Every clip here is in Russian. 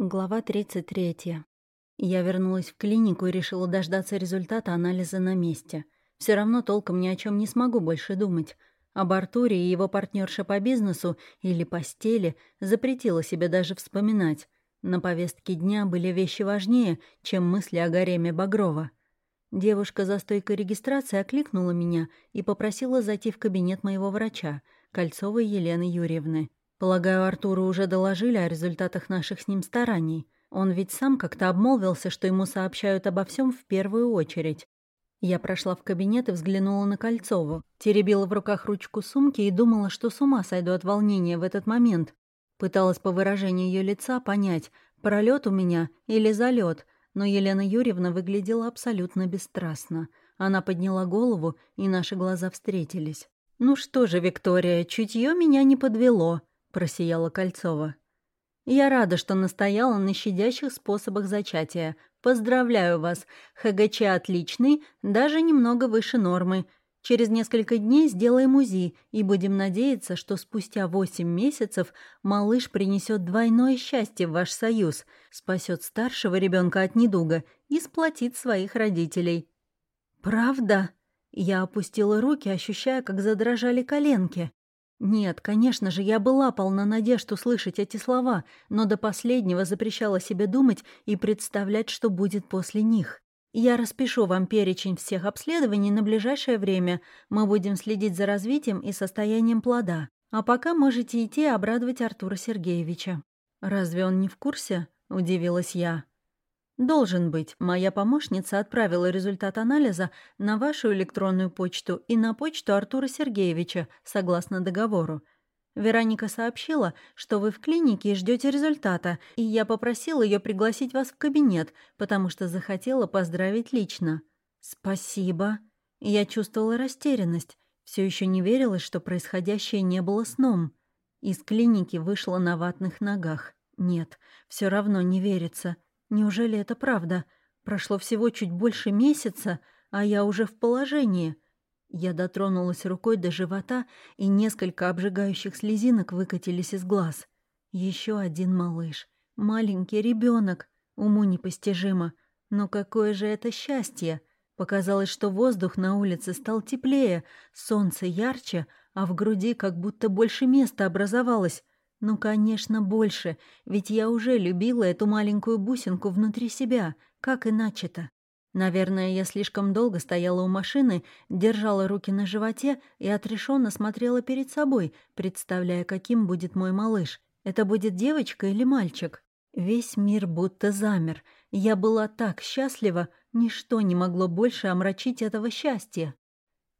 Глава 33. Я вернулась в клинику и решила дождаться результата анализа на месте. Все равно толком ни о чем не смогу больше думать. Об Артуре и его партнерше по бизнесу или постели запретила себе даже вспоминать. На повестке дня были вещи важнее, чем мысли о гареме Багрова. Девушка за стойкой регистрации окликнула меня и попросила зайти в кабинет моего врача, Кольцовой Елены Юрьевны. Полагаю, Артуру уже доложили о результатах наших с ним стараний. Он ведь сам как-то обмолвился, что ему сообщают обо всем в первую очередь. Я прошла в кабинет и взглянула на Кольцову. Теребила в руках ручку сумки и думала, что с ума сойду от волнения в этот момент. Пыталась по выражению ее лица понять, пролет у меня или залет, но Елена Юрьевна выглядела абсолютно бесстрастно. Она подняла голову, и наши глаза встретились. «Ну что же, Виктория, чутье меня не подвело», — просияла Кольцова. «Я рада, что настояла на щадящих способах зачатия. Поздравляю вас. ХГЧ отличный, даже немного выше нормы. Через несколько дней сделаем УЗИ и будем надеяться, что спустя восемь месяцев малыш принесет двойное счастье в ваш союз, спасет старшего ребенка от недуга и сплотит своих родителей». «Правда?» Я опустила руки, ощущая, как задрожали коленки. Нет, конечно же, я была полна надежд услышать эти слова, но до последнего запрещала себе думать и представлять, что будет после них. Я распишу вам перечень всех обследований на ближайшее время. Мы будем следить за развитием и состоянием плода. А пока можете идти обрадовать Артура Сергеевича. Разве он не в курсе? удивилась я. «Должен быть. Моя помощница отправила результат анализа на вашу электронную почту и на почту Артура Сергеевича, согласно договору. Вероника сообщила, что вы в клинике и ждете результата, и я попросила ее пригласить вас в кабинет, потому что захотела поздравить лично». «Спасибо». Я чувствовала растерянность. Все еще не верилось, что происходящее не было сном. Из клиники вышла на ватных ногах. Нет, все равно не верится. Неужели это правда? Прошло всего чуть больше месяца, а я уже в положении. Я дотронулась рукой до живота, и несколько обжигающих слезинок выкатились из глаз. Еще один малыш. Маленький ребенок. Уму непостижимо. Но какое же это счастье! Показалось, что воздух на улице стал теплее, солнце ярче, а в груди как будто больше места образовалось. Ну, конечно, больше, ведь я уже любила эту маленькую бусинку внутри себя, как иначе-то? Наверное, я слишком долго стояла у машины, держала руки на животе и отрешенно смотрела перед собой, представляя, каким будет мой малыш. Это будет девочка или мальчик? Весь мир будто замер. Я была так счастлива, ничто не могло больше омрачить этого счастья.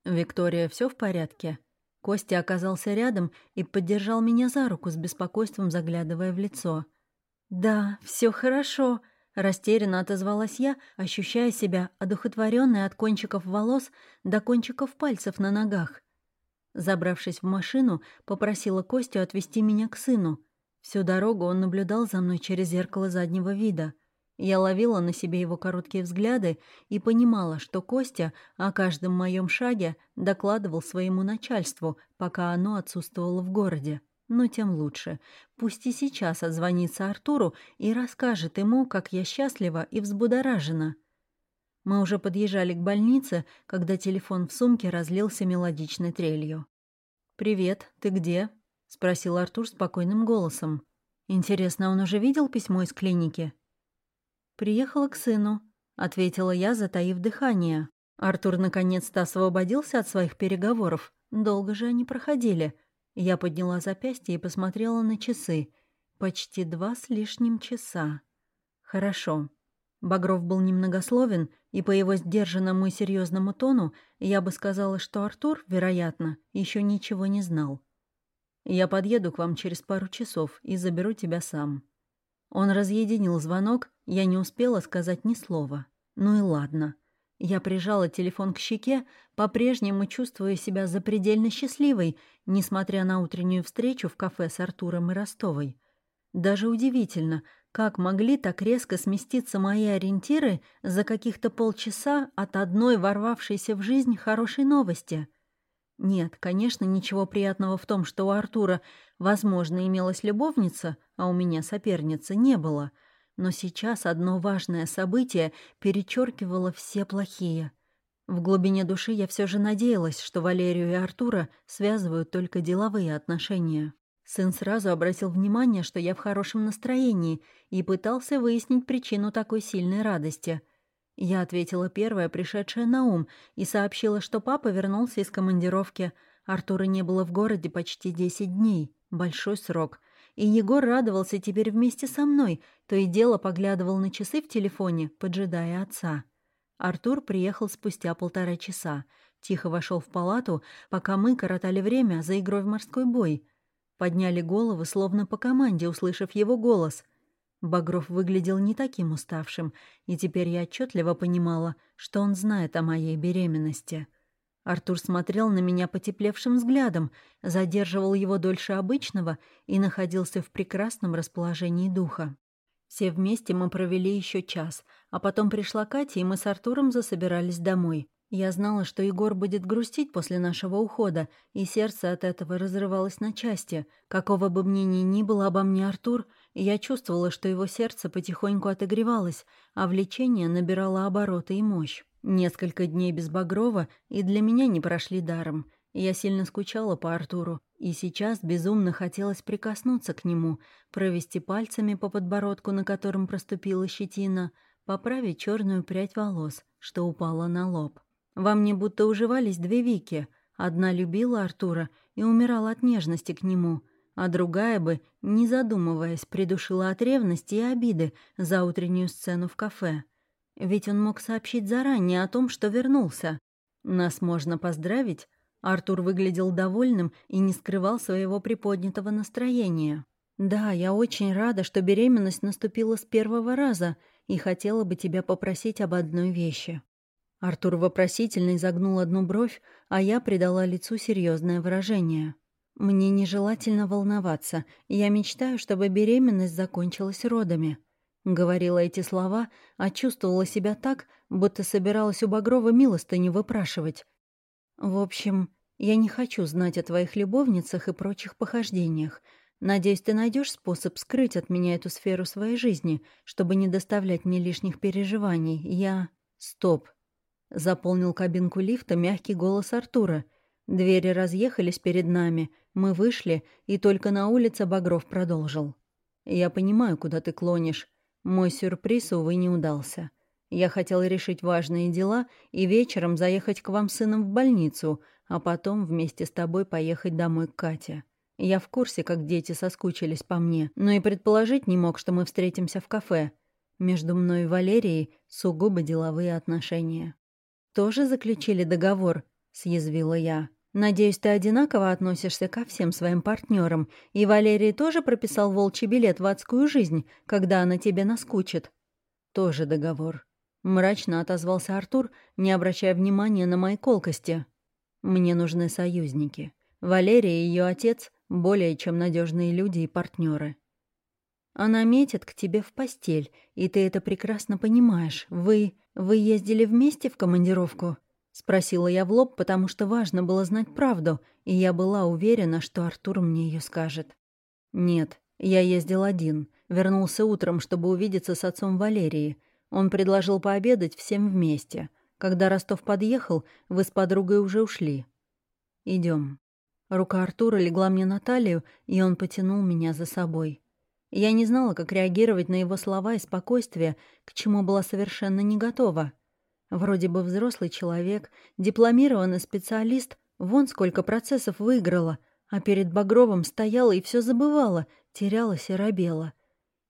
«Виктория, все в порядке?» Костя оказался рядом и поддержал меня за руку с беспокойством, заглядывая в лицо. «Да, все хорошо», — растерянно отозвалась я, ощущая себя одухотворенной от кончиков волос до кончиков пальцев на ногах. Забравшись в машину, попросила Костю отвезти меня к сыну. Всю дорогу он наблюдал за мной через зеркало заднего вида — я ловила на себе его короткие взгляды и понимала, что Костя о каждом моем шаге докладывал своему начальству, пока оно отсутствовало в городе. Но тем лучше. Пусть и сейчас отзвонится Артуру и расскажет ему, как я счастлива и взбудоражена. Мы уже подъезжали к больнице, когда телефон в сумке разлился мелодичной трелью. «Привет, ты где?» — спросил Артур спокойным голосом. «Интересно, он уже видел письмо из клиники?» «Приехала к сыну», — ответила я, затаив дыхание. Артур наконец-то освободился от своих переговоров. Долго же они проходили. Я подняла запястье и посмотрела на часы. Почти два с лишним часа. Хорошо. Багров был немногословен, и по его сдержанному и серьезному тону я бы сказала, что Артур, вероятно, еще ничего не знал. «Я подъеду к вам через пару часов и заберу тебя сам». Он разъединил звонок, я не успела сказать ни слова. Ну и ладно. Я прижала телефон к щеке, по-прежнему чувствуя себя запредельно счастливой, несмотря на утреннюю встречу в кафе с Артуром и Ростовой. Даже удивительно, как могли так резко сместиться мои ориентиры за каких-то полчаса от одной ворвавшейся в жизнь хорошей новости — нет, конечно, ничего приятного в том, что у Артура, возможно, имелась любовница, а у меня соперницы не было. но сейчас одно важное событие перечеркивало все плохие. В глубине души я все же надеялась, что Валерию и Артура связывают только деловые отношения. Сын сразу обратил внимание, что я в хорошем настроении, и пытался выяснить причину такой сильной радости. Я ответила первая, пришедшая на ум, и сообщила, что папа вернулся из командировки. Артура не было в городе почти 10 дней. Большой срок. И Егор радовался теперь вместе со мной, то и дело поглядывал на часы в телефоне, поджидая отца. Артур приехал спустя полтора часа. Тихо вошел в палату, пока мы коротали время за игрой в морской бой. Подняли головы, словно по команде, услышав его голос. Багров выглядел не таким уставшим, и теперь я отчетливо понимала, что он знает о моей беременности. Артур смотрел на меня потеплевшим взглядом, задерживал его дольше обычного и находился в прекрасном расположении духа. Все вместе мы провели еще час, а потом пришла Катя, и мы с Артуром засобирались домой. Я знала, что Егор будет грустить после нашего ухода, и сердце от этого разрывалось на части. Какого бы мнения ни было обо мне Артур, я чувствовала, что его сердце потихоньку отогревалось, а влечение набирало обороты и мощь. Несколько дней без Багрова и для меня не прошли даром. Я сильно скучала по Артуру, и сейчас безумно хотелось прикоснуться к нему, провести пальцами по подбородку, на котором проступила щетина, поправить черную прядь волос, что упала на лоб. Во мне будто уживались две Вики. Одна любила Артура и умирала от нежности к нему, а другая бы, не задумываясь, придушила от ревности и обиды за утреннюю сцену в кафе. Ведь он мог сообщить заранее о том, что вернулся. Нас можно поздравить, Артур выглядел довольным и не скрывал своего приподнятого настроения. «Да, я очень рада, что беременность наступила с первого раза и хотела бы тебя попросить об одной вещи». Артур вопросительно изогнул одну бровь, а я придала лицу серьезное выражение. «Мне нежелательно волноваться, я мечтаю, чтобы беременность закончилась родами». Говорила эти слова, а чувствовала себя так, будто собиралась у Багрова милостыню выпрашивать, в общем, я не хочу знать о твоих любовницах и прочих похождениях. Надеюсь, ты найдешь способ скрыть от меня эту сферу своей жизни, чтобы не доставлять мне лишних переживаний. Я... Стоп. Заполнил кабинку лифта мягкий голос Артура. Двери разъехались перед нами. Мы вышли, и только на улице Багров продолжил. «Я понимаю, куда ты клонишь. Мой сюрприз, увы, не удался. Я хотел решить важные дела и вечером заехать к вам с сыном в больницу, а потом вместе с тобой поехать домой к Кате. Я в курсе, как дети соскучились по мне, но и предположить не мог, что мы встретимся в кафе. Между мной и Валерией сугубо деловые отношения. «Тоже заключили договор?» — съязвила я. «Надеюсь, ты одинаково относишься ко всем своим партнерам, и Валерий тоже прописал волчий билет в адскую жизнь, когда она тебе наскучит?» «Тоже договор», Мрачно отозвался Артур, не обращая внимания на мои колкости. «Мне нужны союзники. Валерия и ее отец — более чем надежные люди и партнеры. Она метит к тебе в постель, и ты это прекрасно понимаешь. Вы... вы ездили вместе в командировку?» — спросила я в лоб, потому что важно было знать правду, и я была уверена, что Артур мне ее скажет. «Нет, я ездил один. Вернулся утром, чтобы увидеться с отцом Валерии. Он предложил пообедать всем вместе. Когда Ростов подъехал, вы с подругой уже ушли. Идем. Рука Артура легла мне на талию, и он потянул меня за собой. Я не знала, как реагировать на его слова и спокойствие, к чему была совершенно не готова. Вроде бы взрослый человек, дипломированный специалист, вон сколько процессов выиграла, а перед Багровым стояла и все забывала, терялась и робела.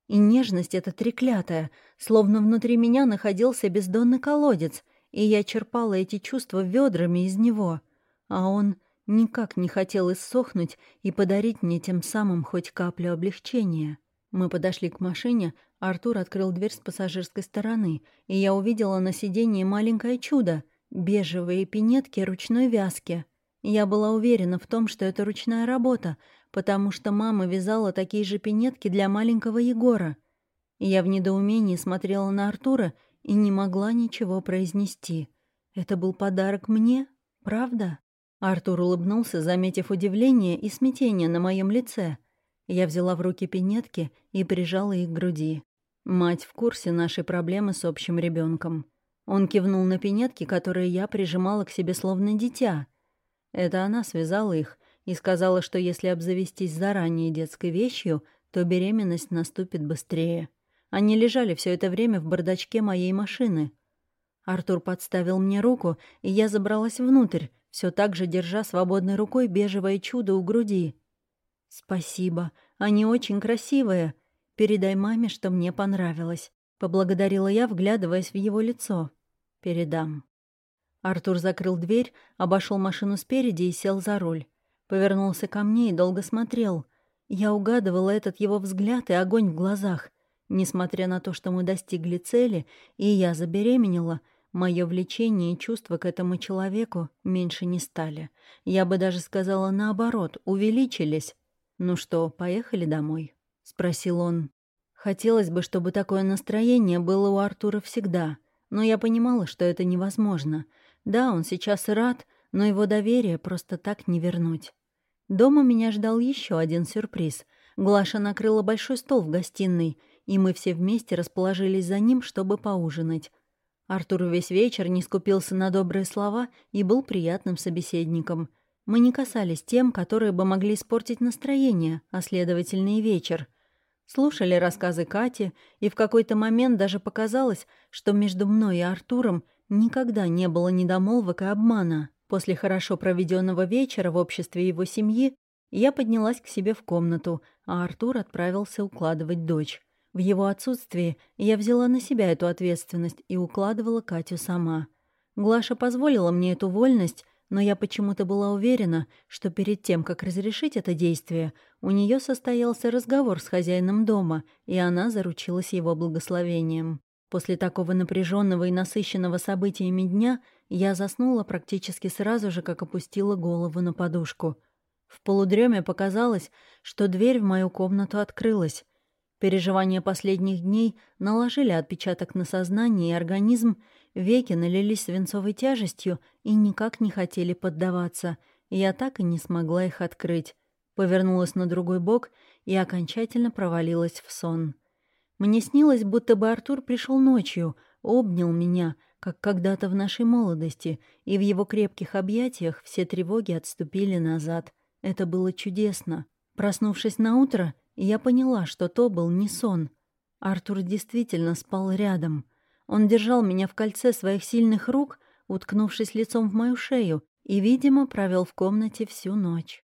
И нежность эта треклятая, словно внутри меня находился бездонный колодец, и я черпала эти чувства ведрами из него. А он никак не хотел иссохнуть и подарить мне тем самым хоть каплю облегчения. Мы подошли к машине, Артур открыл дверь с пассажирской стороны, и я увидела на сиденье маленькое чудо — бежевые пинетки ручной вязки. Я была уверена в том, что это ручная работа, потому что мама вязала такие же пинетки для маленького Егора. Я в недоумении смотрела на Артура и не могла ничего произнести. Это был подарок мне, правда? Артур улыбнулся, заметив удивление и смятение на моем лице. Я взяла в руки пинетки и прижала их к груди. Мать в курсе нашей проблемы с общим ребенком. Он кивнул на пинетки, которые я прижимала к себе словно дитя. Это она связала их и сказала, что если обзавестись заранее детской вещью, то беременность наступит быстрее. Они лежали все это время в бардачке моей машины. Артур подставил мне руку, и я забралась внутрь, все так же держа свободной рукой бежевое чудо у груди. «Спасибо, они очень красивые. Передай маме, что мне понравилось», — поблагодарила я, вглядываясь в его лицо. «Передам». Артур закрыл дверь, обошел машину спереди и сел за руль. Повернулся ко мне и долго смотрел. Я угадывала этот его взгляд и огонь в глазах. Несмотря на то, что мы достигли цели, и я забеременела, мое влечение и чувства к этому человеку меньше не стали. Я бы даже сказала наоборот, увеличились. «Ну что, поехали домой?» — спросил он. Хотелось бы, чтобы такое настроение было у Артура всегда, но я понимала, что это невозможно. Да, он сейчас рад, но его доверие просто так не вернуть. Дома меня ждал еще один сюрприз. Глаша накрыла большой стол в гостиной, и мы все вместе расположились за ним, чтобы поужинать. Артур весь вечер не скупился на добрые слова и был приятным собеседником. Мы не касались тем, которые бы могли испортить настроение, а следовательно и вечер. Слушали рассказы Кати, и в какой-то момент даже показалось, что между мной и Артуром никогда не было недомолвок и обмана. После хорошо проведенного вечера в обществе его семьи я поднялась к себе в комнату, а Артур отправился укладывать дочь. В его отсутствии я взяла на себя эту ответственность и укладывала Катю сама. Глаша позволила мне эту вольность, но я почему-то была уверена, что перед тем, как разрешить это действие, у нее состоялся разговор с хозяином дома, и она заручилась его благословением. После такого напряженного и насыщенного событиями дня я заснула практически сразу же, как опустила голову на подушку. В полудреме показалось, что дверь в мою комнату открылась. Переживания последних дней наложили отпечаток на сознание и организм, веки налились свинцовой тяжестью и никак не хотели поддаваться. Я так и не смогла их открыть. Повернулась на другой бок и окончательно провалилась в сон. Мне снилось, будто бы Артур пришел ночью, обнял меня, как когда-то в нашей молодости, и в его крепких объятиях все тревоги отступили назад. Это было чудесно. Проснувшись на утро, я поняла, что то был не сон. Артур действительно спал рядом. Он держал меня в кольце своих сильных рук, уткнувшись лицом в мою шею, и, видимо, провел в комнате всю ночь.